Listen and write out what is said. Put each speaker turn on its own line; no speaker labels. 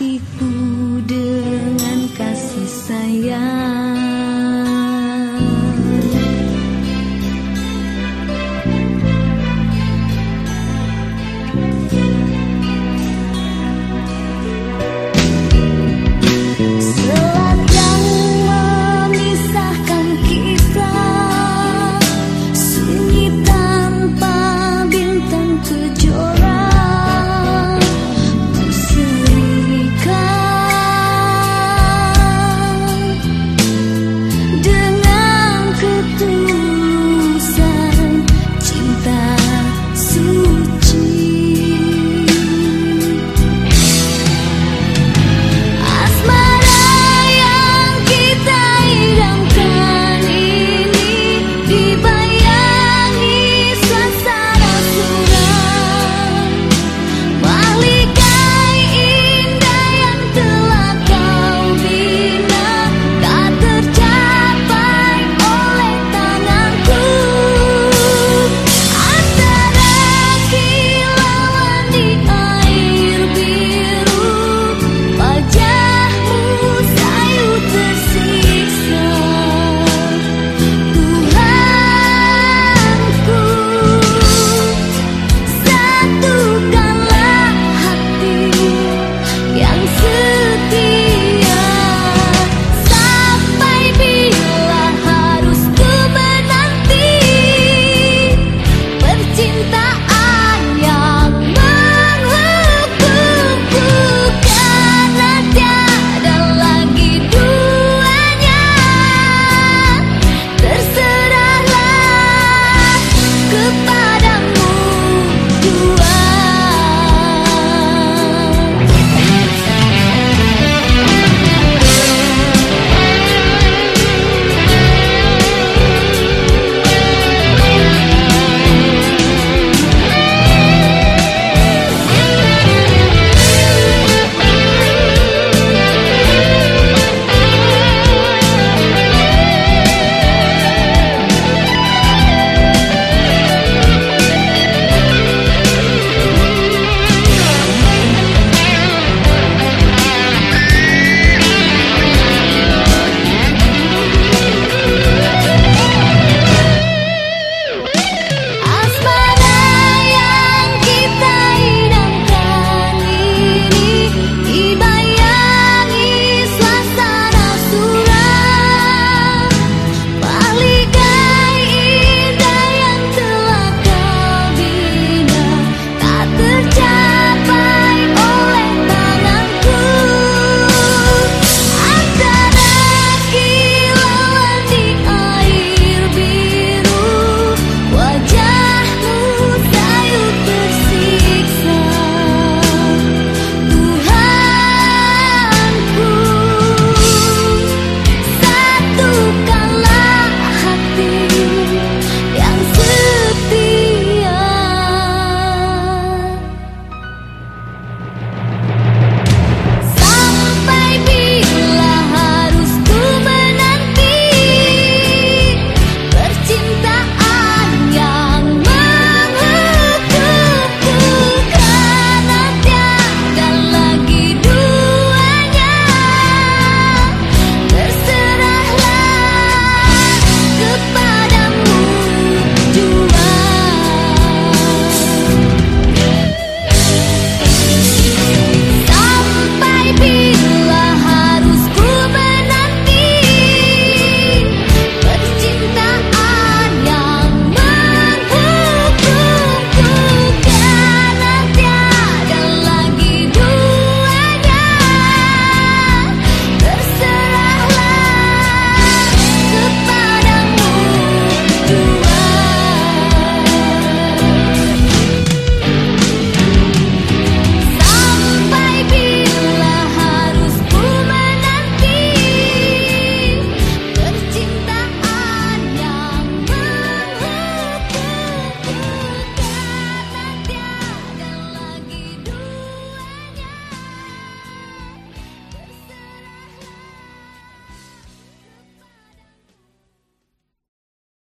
hatiku dengan kasih sayang.